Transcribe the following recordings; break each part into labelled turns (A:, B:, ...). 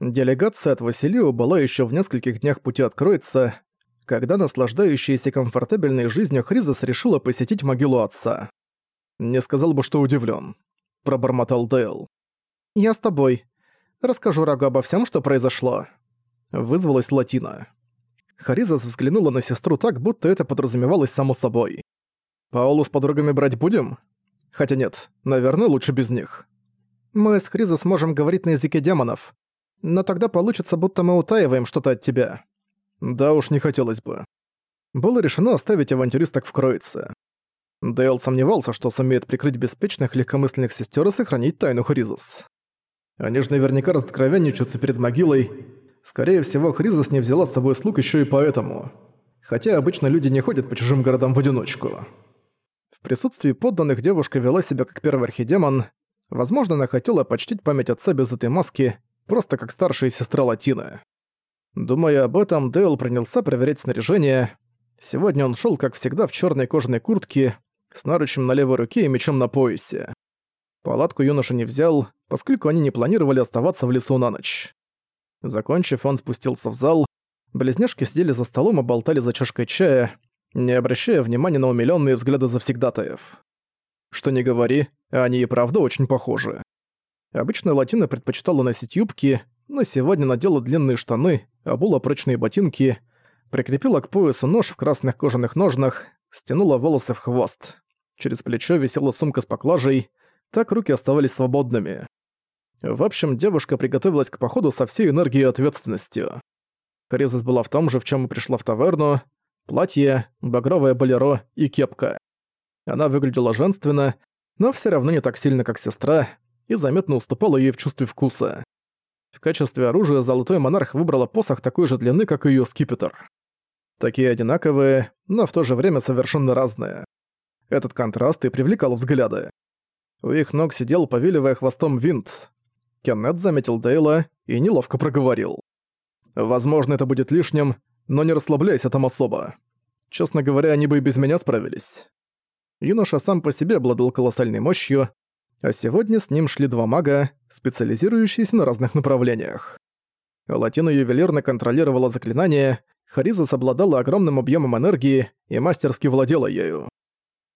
A: Делегация от Василио была еще в нескольких днях пути откроется, когда наслаждающаяся комфортабельной жизнью Хризис решила посетить могилу отца. «Не сказал бы, что удивлен, пробормотал Дейл. «Я с тобой. Расскажу Рагу обо всем, что произошло». Вызвалась Латина. Харизас взглянула на сестру так, будто это подразумевалось само собой. «Паулу с подругами брать будем? Хотя нет, наверное, лучше без них. Мы с Хризас можем говорить на языке демонов, но тогда получится, будто мы утаиваем что-то от тебя. Да уж не хотелось бы. Было решено оставить авантюристок в Кроице. Дейл сомневался, что сумеет прикрыть беспечных легкомысленных сестер и сохранить тайну Хризис. Они же наверняка разоткровенничаются перед могилой. Скорее всего, Хризис не взяла с собой слуг еще и поэтому. Хотя обычно люди не ходят по чужим городам в одиночку. В присутствии подданных девушка вела себя как первый архидемон. Возможно, она хотела почтить память отца без этой маски, просто как старшая сестра Латины. Думая об этом, Дейл принялся проверять снаряжение. Сегодня он шел, как всегда, в черной кожаной куртке, с наручем на левой руке и мечом на поясе. Палатку юноша не взял, поскольку они не планировали оставаться в лесу на ночь. Закончив, он спустился в зал. Близняшки сидели за столом и болтали за чашкой чая, не обращая внимания на умилённые взгляды завсегдатаев. Что не говори, они и правда очень похожи. Обычно Латина предпочитала носить юбки, но сегодня надела длинные штаны, обула прочные ботинки, прикрепила к поясу нож в красных кожаных ножнах, стянула волосы в хвост. Через плечо висела сумка с поклажей, так руки оставались свободными. В общем, девушка приготовилась к походу со всей энергией и ответственностью. Кризис была в том же, в чем и пришла в таверну. Платье, багровое болеро и кепка. Она выглядела женственно, но все равно не так сильно, как сестра, и заметно уступала ей в чувстве вкуса. В качестве оружия Золотой Монарх выбрала посох такой же длины, как и её скипетр. Такие одинаковые, но в то же время совершенно разные. Этот контраст и привлекал взгляды. У их ног сидел, повиливая хвостом винт. Кеннет заметил Дейла и неловко проговорил. «Возможно, это будет лишним, но не расслабляйся там особо. Честно говоря, они бы и без меня справились». Юноша сам по себе обладал колоссальной мощью, а сегодня с ним шли два мага, специализирующиеся на разных направлениях. Латина ювелирно контролировала заклинание, Харизас обладала огромным объемом энергии и мастерски владела ею.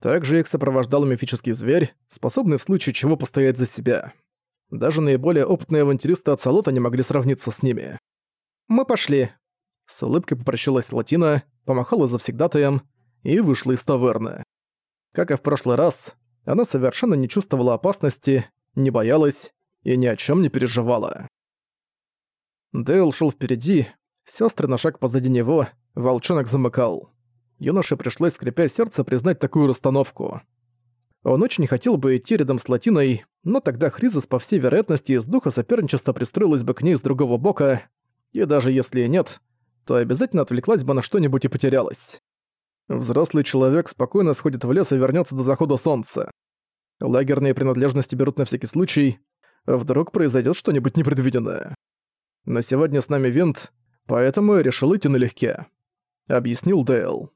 A: Также их сопровождал мифический зверь, способный в случае чего постоять за себя. Даже наиболее опытные авантюристы от Салота не могли сравниться с ними. «Мы пошли!» С улыбкой попрощалась Латина, помахала завсегдатаем и вышла из таверны. Как и в прошлый раз, она совершенно не чувствовала опасности, не боялась и ни о чем не переживала. Дейл шел впереди, сестры на шаг позади него, волчонок замыкал. Юноше пришлось, скрипя сердце, признать такую расстановку. Он очень хотел бы идти рядом с Латиной, но тогда Хризис, по всей вероятности, из духа соперничества пристроилась бы к ней с другого бока, и даже если и нет, то обязательно отвлеклась бы на что-нибудь и потерялась. Взрослый человек спокойно сходит в лес и вернется до захода солнца. Лагерные принадлежности берут на всякий случай, вдруг произойдет что-нибудь непредвиденное. Но сегодня с нами винт, поэтому я решил идти налегке», — объяснил Дейл.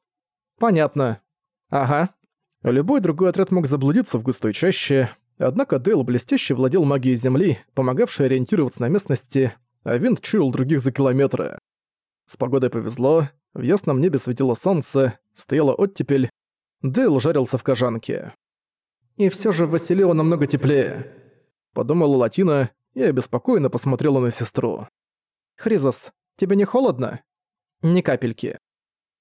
A: «Понятно. Ага». Любой другой отряд мог заблудиться в густой чаще, однако Дейл блестяще владел магией Земли, помогавшей ориентироваться на местности, а винт чуял других за километры. С погодой повезло, в ясном небе светило солнце, стояла оттепель, Дейл жарился в кожанке. «И всё же Василио намного теплее», — подумала Латина и обеспокоенно посмотрела на сестру. «Хризос, тебе не холодно?» «Ни капельки».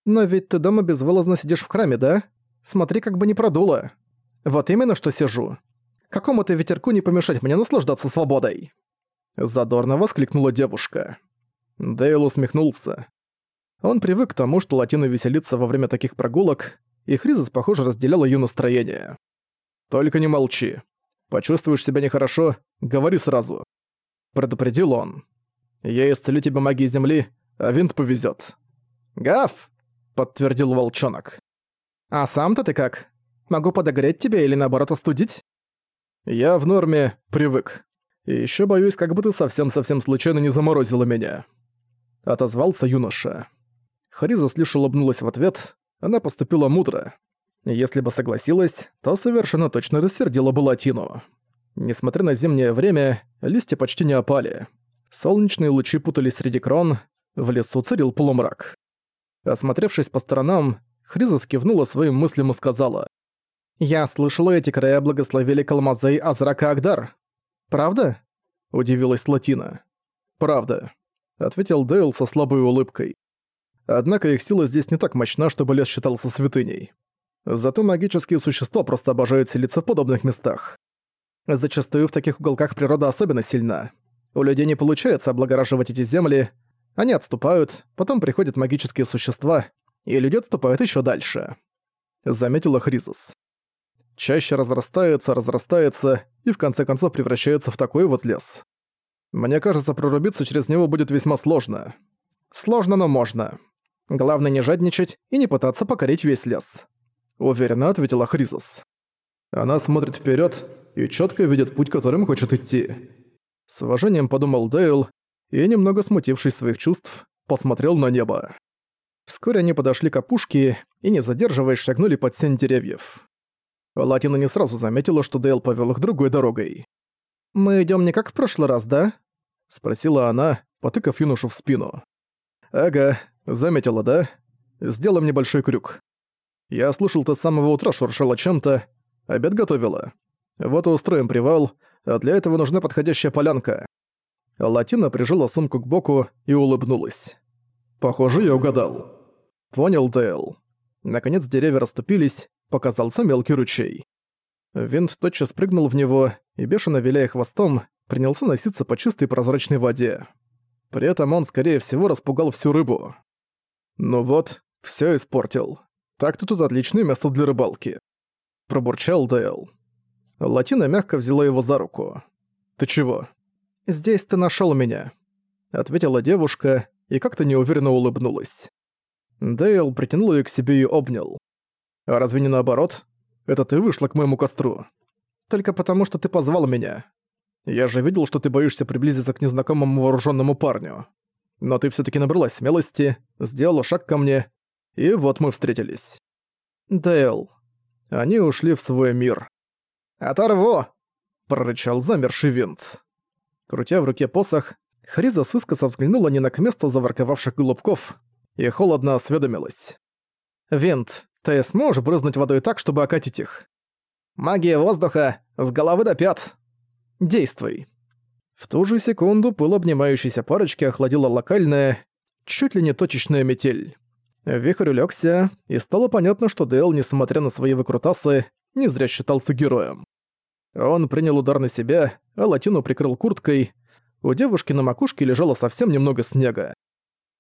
A: «Но ведь ты дома безвылазно сидишь в храме, да? Смотри, как бы не продуло». «Вот именно что сижу. Какому-то ветерку не помешать мне наслаждаться свободой». Задорно воскликнула девушка. Дейл усмехнулся. Он привык к тому, что Латина веселится во время таких прогулок, и Хризис, похоже, разделял её настроение. «Только не молчи. Почувствуешь себя нехорошо, говори сразу». Предупредил он. «Я исцелю тебя магией земли, а винт повезёт». «Гав!» — подтвердил волчонок. «А сам-то ты как? Могу подогреть тебя или наоборот остудить?» «Я в норме, привык. И ещё боюсь, как бы ты совсем-совсем случайно не заморозила меня». Отозвался юноша. Хариза лишь улыбнулась в ответ, она поступила мудро. Если бы согласилась, то совершенно точно рассердила бы Латину. Несмотря на зимнее время, листья почти не опали. Солнечные лучи путались среди крон, в лесу царил полумрак. Осмотревшись по сторонам, Хриза скивнула своим мыслям и сказала. «Я слышала, эти края благословили Калмазей Азрака Агдар. Правда?» – удивилась Латина. «Правда», – ответил Дейл со слабой улыбкой. Однако их сила здесь не так мощна, чтобы лес считался святыней. Зато магические существа просто обожают селиться в подобных местах. Зачастую в таких уголках природа особенно сильна. У людей не получается облагораживать эти земли, они отступают, потом приходят магические существа, и люди отступают еще дальше. Заметила Хризис. Чаще разрастается, разрастается и в конце концов превращается в такой вот лес. Мне кажется, прорубиться через него будет весьма сложно. Сложно, но можно. Главное не жадничать и не пытаться покорить весь лес. Уверенно ответила Хризис. Она смотрит вперед и четко видит путь, которым хочет идти. С уважением подумал Дейл и, немного смутившись своих чувств, посмотрел на небо. Вскоре они подошли к опушке и, не задерживаясь, шагнули под сень деревьев. Латина не сразу заметила, что Дейл повел их другой дорогой. «Мы идем не как в прошлый раз, да?» — спросила она, потыкав юношу в спину. «Ага, заметила, да? Сделаем небольшой крюк. Я слушал, ты с самого утра шуршала чем-то, обед готовила. Вот и устроим привал, а для этого нужна подходящая полянка». Латина прижала сумку к боку и улыбнулась. «Похоже, я угадал». «Понял, Дейл». Наконец деревья расступились, показался мелкий ручей. Винт тотчас прыгнул в него и, бешено виляя хвостом, принялся носиться по чистой прозрачной воде. При этом он, скорее всего, распугал всю рыбу. «Ну вот, все испортил. Так-то тут отличное место для рыбалки», — пробурчал Дейл. Латина мягко взяла его за руку. «Ты чего?» «Здесь ты нашел меня», — ответила девушка и как-то неуверенно улыбнулась. Дейл притянул ее к себе и обнял. А разве не наоборот? Это ты вышла к моему костру. Только потому, что ты позвал меня. Я же видел, что ты боишься приблизиться к незнакомому вооруженному парню. Но ты все таки набралась смелости, сделала шаг ко мне, и вот мы встретились. Дейл. Они ушли в свой мир. «Оторву!» — прорычал замерший винт. Крутя в руке посох, Хриза сыскоса взглянула не на к месту заворковавших голубков и холодно осведомилась. «Винт, ты сможешь брызнуть водой так, чтобы окатить их? Магия воздуха, с головы до пят. Действуй. В ту же секунду пыл обнимающейся парочки охладила локальная, чуть ли не точечная метель. Вихрь улегся, и стало понятно, что Дэл, несмотря на свои выкрутасы, не зря считался героем. Он принял удар на себя, а латину прикрыл курткой. У девушки на макушке лежало совсем немного снега.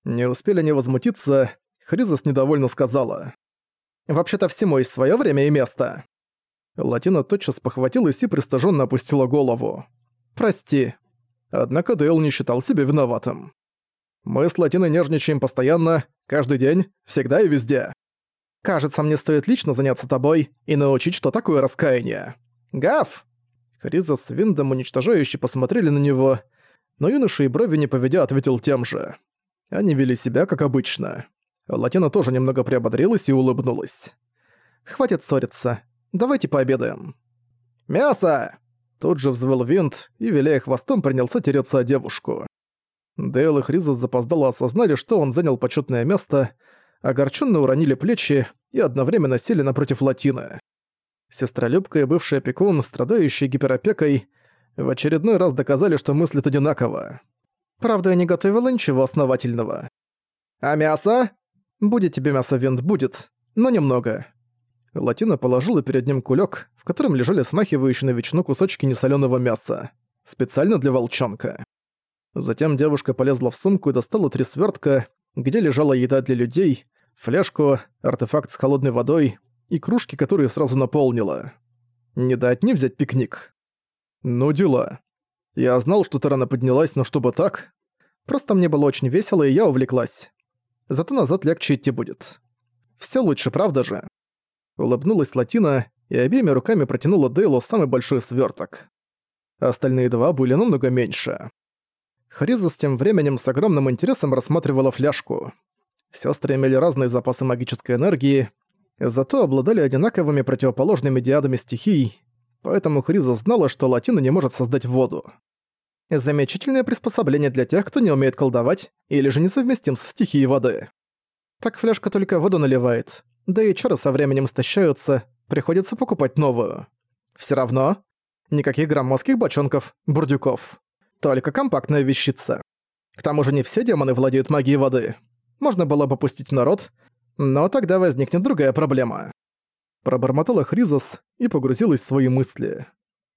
A: Не успели они возмутиться, Хризас недовольно сказала. Вообще-то всему есть свое время и место». Латина тотчас похватилась и пристыженно опустила голову. «Прости». Однако Дейл не считал себя виноватым. «Мы с Латиной нежничаем постоянно, каждый день, всегда и везде. Кажется, мне стоит лично заняться тобой и научить, что такое раскаяние. Гав!» Хриза с Виндом уничтожающе посмотрели на него, но юноша и брови не поведя ответил тем же. Они вели себя как обычно. Латина тоже немного приободрилась и улыбнулась. «Хватит ссориться. Давайте пообедаем». «Мясо!» Тут же взвыл винт и, виляя хвостом, принялся тереться о девушку. Дейл и Хриза запоздало осознали, что он занял почетное место, огорченно уронили плечи и одновременно сели напротив Латины. Сестролюбка и бывший опекун, страдающий гиперопекой, в очередной раз доказали, что мыслят одинаково. Правда, я не готовила ничего основательного. «А мясо?» «Будет тебе мясо, Вент, будет, но немного». Латина положила перед ним кулек, в котором лежали смахивающие на ветчину кусочки несоленого мяса. Специально для волчонка. Затем девушка полезла в сумку и достала три свертка, где лежала еда для людей, фляжку, артефакт с холодной водой и кружки, которые сразу наполнила. Не дать не взять пикник. Ну дела. Я знал, что ты рано поднялась, но чтобы так... Просто мне было очень весело, и я увлеклась зато назад легче идти будет. Всё лучше, правда же?» Улыбнулась Латина и обеими руками протянула Дейлу самый большой свёрток. Остальные два были намного меньше. Хариза с тем временем с огромным интересом рассматривала фляжку. Сёстры имели разные запасы магической энергии, зато обладали одинаковыми противоположными диадами стихий, поэтому Хриза знала, что Латина не может создать воду. Замечательное приспособление для тех, кто не умеет колдовать или же несовместим с стихией воды. Так фляжка только воду наливает, да и чары со временем истощаются, приходится покупать новую. Все равно, никаких громоздких бочонков, бурдюков. Только компактная вещица. К тому же не все демоны владеют магией воды. Можно было бы пустить народ, но тогда возникнет другая проблема. Пробормотала Хризос и погрузилась в свои мысли.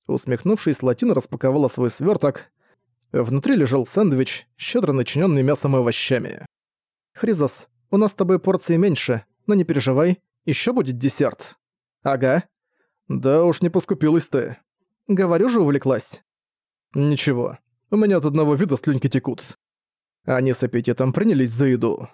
A: Усмехнувшись, Латина распаковала свой сверток. Внутри лежал сэндвич, щедро начиненный мясом и овощами. «Хризос, у нас с тобой порции меньше, но не переживай, еще будет десерт». «Ага». «Да уж не поскупилась ты». «Говорю же, увлеклась». «Ничего, у меня от одного вида слюнки текут». Они с аппетитом принялись за еду.